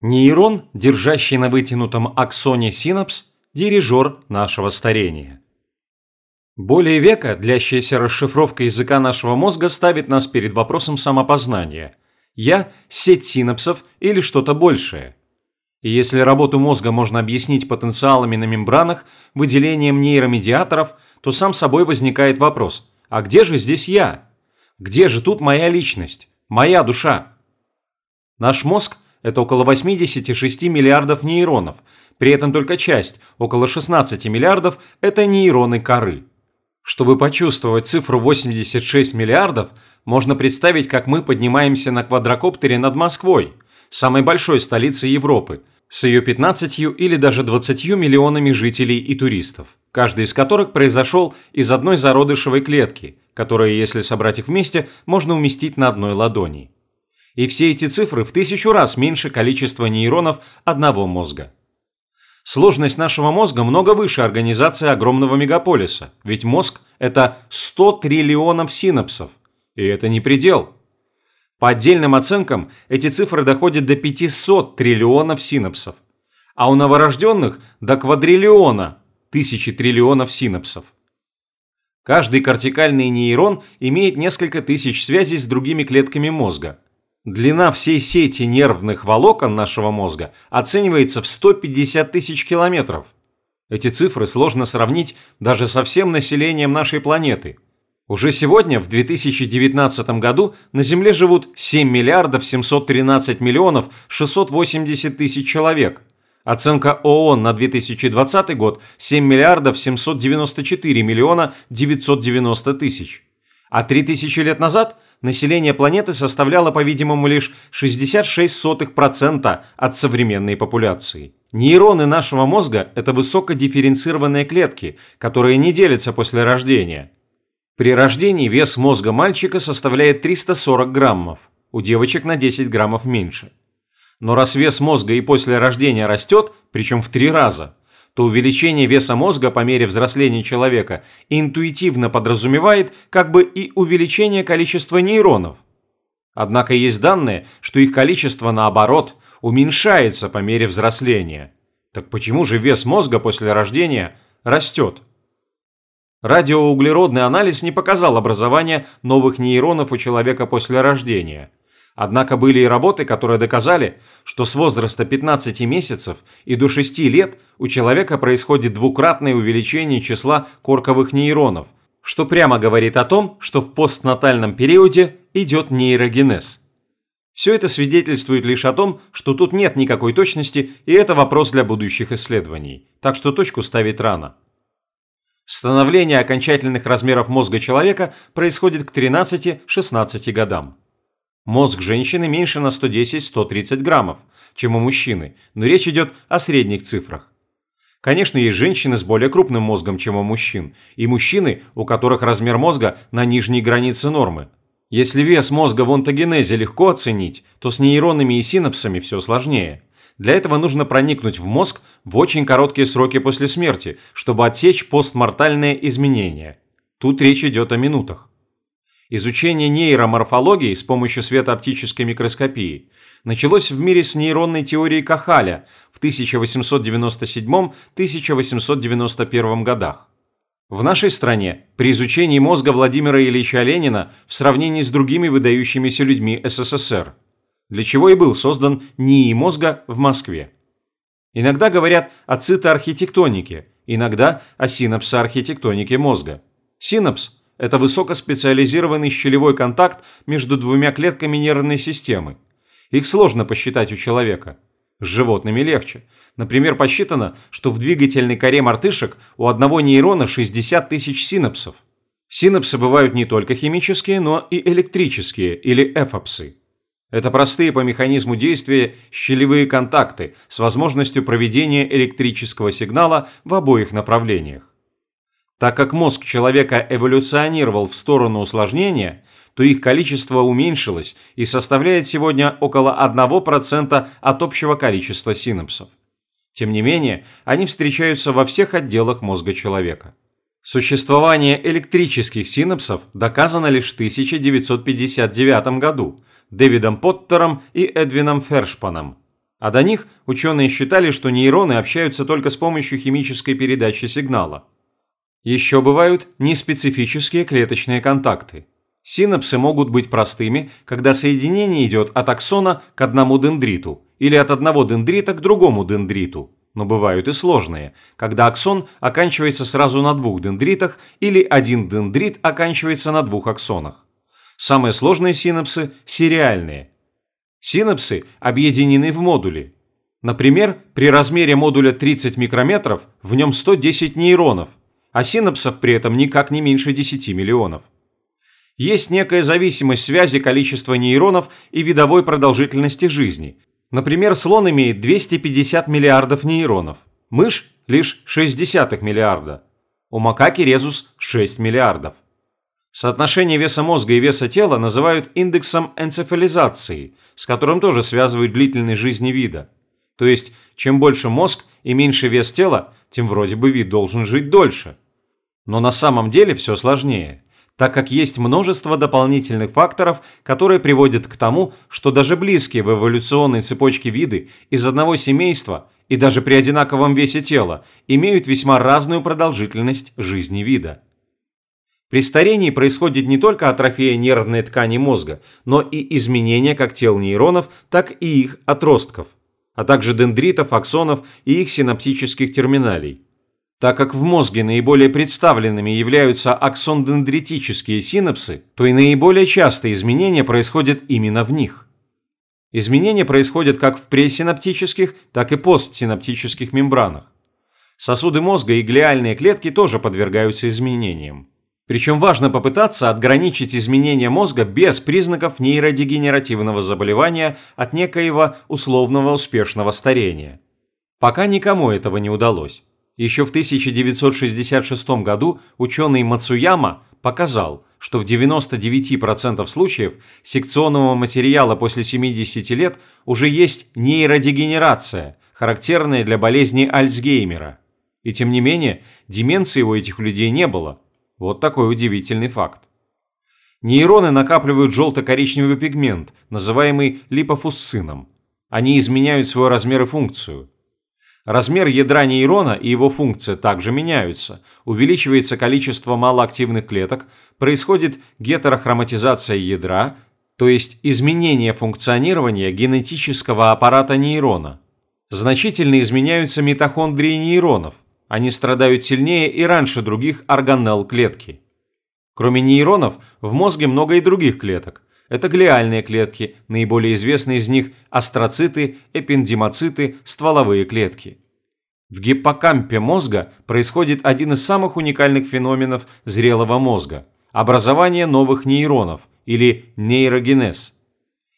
Нейрон, держащий на вытянутом аксоне синапс, дирижер нашего старения. Более века длящаяся расшифровка языка нашего мозга ставит нас перед вопросом самопознания. Я – сеть синапсов или что-то большее. И если работу мозга можно объяснить потенциалами на мембранах, выделением нейромедиаторов, то сам собой возникает вопрос – а где же здесь я? Где же тут моя личность, моя душа? Наш мозг – это около 86 миллиардов нейронов, при этом только часть, около 16 миллиардов – это нейроны коры. Чтобы почувствовать цифру 86 миллиардов, можно представить, как мы поднимаемся на квадрокоптере над Москвой, самой большой столицей Европы, с ее 15 или даже 20 миллионами жителей и туристов, каждый из которых произошел из одной зародышевой клетки, которая, если собрать их вместе, можно уместить на одной ладони. И все эти цифры в тысячу раз меньше количества нейронов одного мозга. Сложность нашего мозга много выше организации огромного мегаполиса, ведь мозг – это 100 триллионов синапсов. И это не предел. По отдельным оценкам, эти цифры доходят до 500 триллионов синапсов. А у новорожденных – до квадриллиона, тысячи триллионов синапсов. Каждый кортикальный нейрон имеет несколько тысяч связей с другими клетками мозга – Длина всей сети нервных волокон нашего мозга оценивается в 150 тысяч километров. Эти цифры сложно сравнить даже со всем населением нашей планеты. Уже сегодня, в 2019 году, на Земле живут 7 миллиардов 713 миллионов 680 тысяч человек. Оценка ООН на 2020 год – 7 миллиардов 794 миллиона 990 тысяч. А 3000 лет назад население планеты составляло, по-видимому, лишь 66% от современной популяции. Нейроны нашего мозга – это высокодифференцированные клетки, которые не делятся после рождения. При рождении вес мозга мальчика составляет 340 граммов, у девочек на 10 граммов меньше. Но раз вес мозга и после рождения растет, причем в три раза – то увеличение веса мозга по мере взросления человека интуитивно подразумевает как бы и увеличение количества нейронов. Однако есть данные, что их количество, наоборот, уменьшается по мере взросления. Так почему же вес мозга после рождения растет? Радиоуглеродный анализ не показал образования новых нейронов у человека после рождения – Однако были и работы, которые доказали, что с возраста 15 месяцев и до 6 лет у человека происходит двукратное увеличение числа корковых нейронов, что прямо говорит о том, что в постнатальном периоде идет нейрогенез. Все это свидетельствует лишь о том, что тут нет никакой точности, и это вопрос для будущих исследований, так что точку ставить рано. Становление окончательных размеров мозга человека происходит к 13-16 годам. Мозг женщины меньше на 110-130 граммов, чем у мужчины, но речь идет о средних цифрах. Конечно, есть женщины с более крупным мозгом, чем у мужчин, и мужчины, у которых размер мозга на нижней границе нормы. Если вес мозга в онтогенезе легко оценить, то с нейронами и синапсами все сложнее. Для этого нужно проникнуть в мозг в очень короткие сроки после смерти, чтобы отсечь постмортальные изменения. Тут речь идет о минутах. Изучение нейроморфологии с помощью светооптической микроскопии началось в мире с нейронной теорией Кахаля в 1897-1891 годах. В нашей стране при изучении мозга Владимира Ильича Ленина в сравнении с другими выдающимися людьми СССР, для чего и был создан НИИ мозга в Москве. Иногда говорят о цитоархитектонике, иногда о синапсоархитектонике мозга. Синапс – это высокоспециализированный щелевой контакт между двумя клетками нервной системы. Их сложно посчитать у человека. С животными легче. Например, посчитано, что в двигательной коре мартышек у одного нейрона 60 тысяч синапсов. Синапсы бывают не только химические, но и электрические, или эфапсы. Это простые по механизму действия щелевые контакты с возможностью проведения электрического сигнала в обоих направлениях. Так как мозг человека эволюционировал в сторону усложнения, то их количество уменьшилось и составляет сегодня около 1% от общего количества синапсов. Тем не менее, они встречаются во всех отделах мозга человека. Существование электрических синапсов доказано лишь в 1959 году Дэвидом Поттером и Эдвином Фершпаном. А до них ученые считали, что нейроны общаются только с помощью химической передачи сигнала. Еще бывают неспецифические клеточные контакты. Синапсы могут быть простыми, когда соединение идет от аксона к одному дендриту или от одного дендрита к другому дендриту, но бывают и сложные, когда аксон оканчивается сразу на двух дендритах или один дендрит оканчивается на двух аксонах. Самые сложные синапсы – сериальные. Синапсы объединены в модули. Например, при размере модуля 30 микрометров в нем 110 нейронов, а синапсов при этом никак не меньше 10 миллионов есть некая зависимость связи количества нейронов и видовой продолжительности жизни. Например, слон имеет 250 миллиардов нейронов, мышь – лишь 0,6 миллиарда, у макаки резус – 6 миллиардов. Соотношение веса мозга и веса тела называют индексом энцефализации, с которым тоже связывают длительность жизни вида. То есть, чем больше мозг и меньше вес тела, тем вроде бы вид должен жить дольше. Но на самом деле все сложнее так как есть множество дополнительных факторов, которые приводят к тому, что даже близкие в эволюционной цепочке виды из одного семейства и даже при одинаковом весе тела имеют весьма разную продолжительность жизни вида. При старении происходит не только атрофия нервной ткани мозга, но и изменение как тел нейронов, так и их отростков, а также дендритов, аксонов и их синаптических терминалей. Так как в мозге наиболее представленными являются аксондендритические синапсы, то и наиболее частые изменения происходят именно в них. Изменения происходят как в пресинаптических, так и постсинаптических мембранах. Сосуды мозга и глиальные клетки тоже подвергаются изменениям. Причем важно попытаться отграничить изменения мозга без признаков нейродегенеративного заболевания от некоего условного успешного старения. Пока никому этого не удалось. Еще в 1966 году ученый Мацуяма показал, что в 99% случаев секционного материала после 70 лет уже есть нейродегенерация, характерная для болезни Альцгеймера. И тем не менее, деменции у этих людей не было. Вот такой удивительный факт. Нейроны накапливают желто-коричневый пигмент, называемый липофуссином. Они изменяют свой размер и функцию – Размер ядра нейрона и его функция также меняются, увеличивается количество малоактивных клеток, происходит гетерохроматизация ядра, то есть изменение функционирования генетического аппарата нейрона. Значительно изменяются митохондрии нейронов, они страдают сильнее и раньше других органелл клетки. Кроме нейронов, в мозге много и других клеток. Это глиальные клетки, наиболее известные из них – астроциты, эпендимоциты, стволовые клетки. В гиппокампе мозга происходит один из самых уникальных феноменов зрелого мозга – образование новых нейронов или нейрогенез.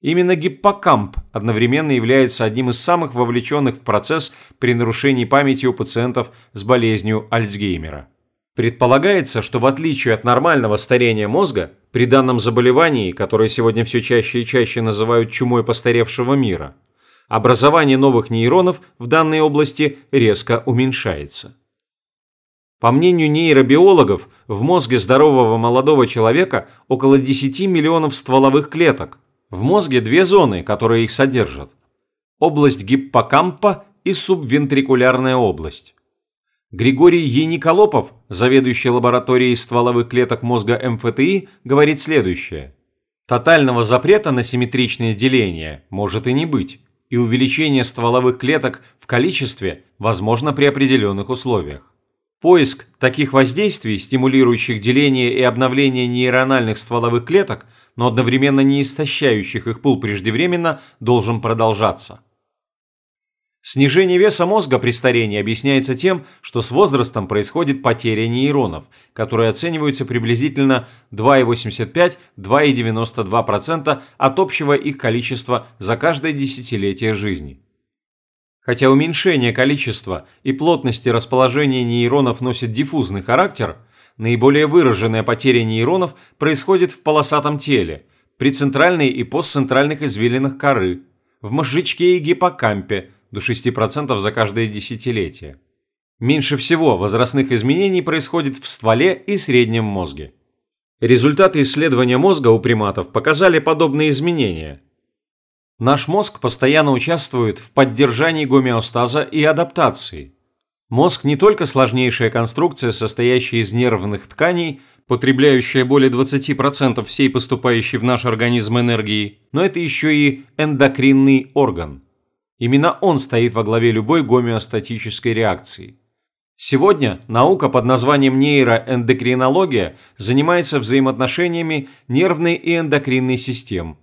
Именно гиппокамп одновременно является одним из самых вовлеченных в процесс при нарушении памяти у пациентов с болезнью Альцгеймера. Предполагается, что в отличие от нормального старения мозга, при данном заболевании, которое сегодня все чаще и чаще называют чумой постаревшего мира, образование новых нейронов в данной области резко уменьшается. По мнению нейробиологов, в мозге здорового молодого человека около 10 миллионов стволовых клеток. В мозге две зоны, которые их содержат. Область гиппокампа и субвентрикулярная область. Григорий Ениколопов, заведующий лабораторией стволовых клеток мозга МФТИ, говорит следующее. Тотального запрета на симметричное деление может и не быть, и увеличение стволовых клеток в количестве возможно при определенных условиях. Поиск таких воздействий, стимулирующих деление и обновление нейрональных стволовых клеток, но одновременно не истощающих их пул преждевременно, должен продолжаться. Снижение веса мозга при старении объясняется тем, что с возрастом происходит потеря нейронов, которые оцениваются приблизительно 2,85-2,92% от общего их количества за каждое десятилетие жизни. Хотя уменьшение количества и плотности расположения нейронов носит диффузный характер, наиболее выраженная потеря нейронов происходит в полосатом теле, при центральной и постцентральных извилинах коры, в мозжечке и гиппокампе – до 6% за каждое десятилетие. Меньше всего возрастных изменений происходит в стволе и среднем мозге. Результаты исследования мозга у приматов показали подобные изменения. Наш мозг постоянно участвует в поддержании гомеостаза и адаптации. Мозг не только сложнейшая конструкция, состоящая из нервных тканей, потребляющая более 20% всей поступающей в наш организм энергии, но это еще и эндокринный орган. Именно он стоит во главе любой гомеостатической реакции. Сегодня наука под названием нейроэндокринология занимается взаимоотношениями нервной и эндокринной систем,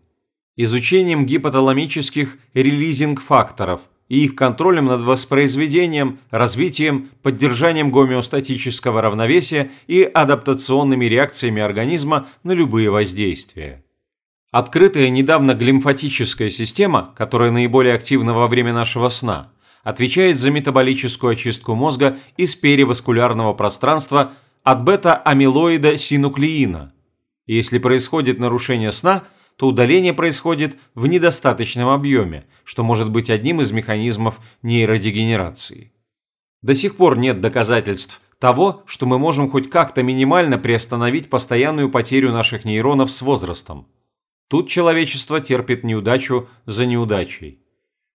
изучением гипоталамических релизинг-факторов и их контролем над воспроизведением, развитием, поддержанием гомеостатического равновесия и адаптационными реакциями организма на любые воздействия. Открытая недавно глимфатическая система, которая наиболее активна во время нашего сна, отвечает за метаболическую очистку мозга из переваскулярного пространства от бета-амилоида синуклеина. Если происходит нарушение сна, то удаление происходит в недостаточном объеме, что может быть одним из механизмов нейродегенерации. До сих пор нет доказательств того, что мы можем хоть как-то минимально приостановить постоянную потерю наших нейронов с возрастом. Тут человечество терпит неудачу за неудачей.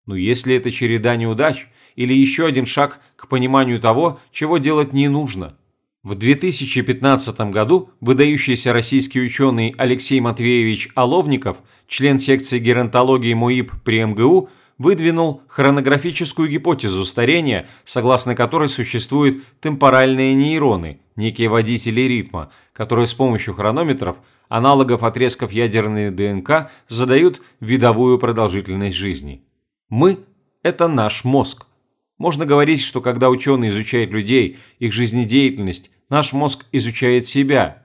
Но если это череда неудач или еще один шаг к пониманию того, чего делать не нужно. В 2015 году выдающийся российский ученый Алексей Матвеевич Оловников, член секции геронтологии МУИП при МГУ, выдвинул хронографическую гипотезу старения, согласно которой существуют темпоральные нейроны, некие водители ритма, которые с помощью хронометров – аналогов отрезков ядерной ДНК задают видовую продолжительность жизни. Мы – это наш мозг. Можно говорить, что когда ученый изучает людей, их жизнедеятельность, наш мозг изучает себя.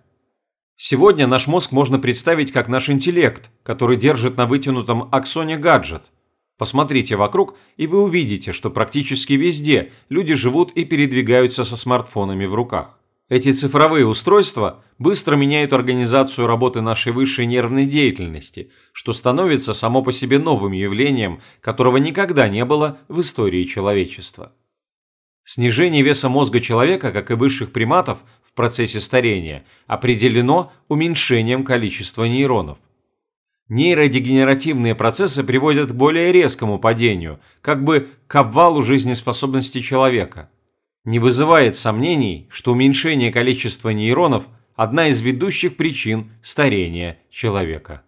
Сегодня наш мозг можно представить как наш интеллект, который держит на вытянутом аксоне гаджет. Посмотрите вокруг, и вы увидите, что практически везде люди живут и передвигаются со смартфонами в руках. Эти цифровые устройства быстро меняют организацию работы нашей высшей нервной деятельности, что становится само по себе новым явлением, которого никогда не было в истории человечества. Снижение веса мозга человека, как и высших приматов, в процессе старения определено уменьшением количества нейронов. Нейродегенеративные процессы приводят к более резкому падению, как бы к обвалу жизнеспособности человека – не вызывает сомнений, что уменьшение количества нейронов – одна из ведущих причин старения человека.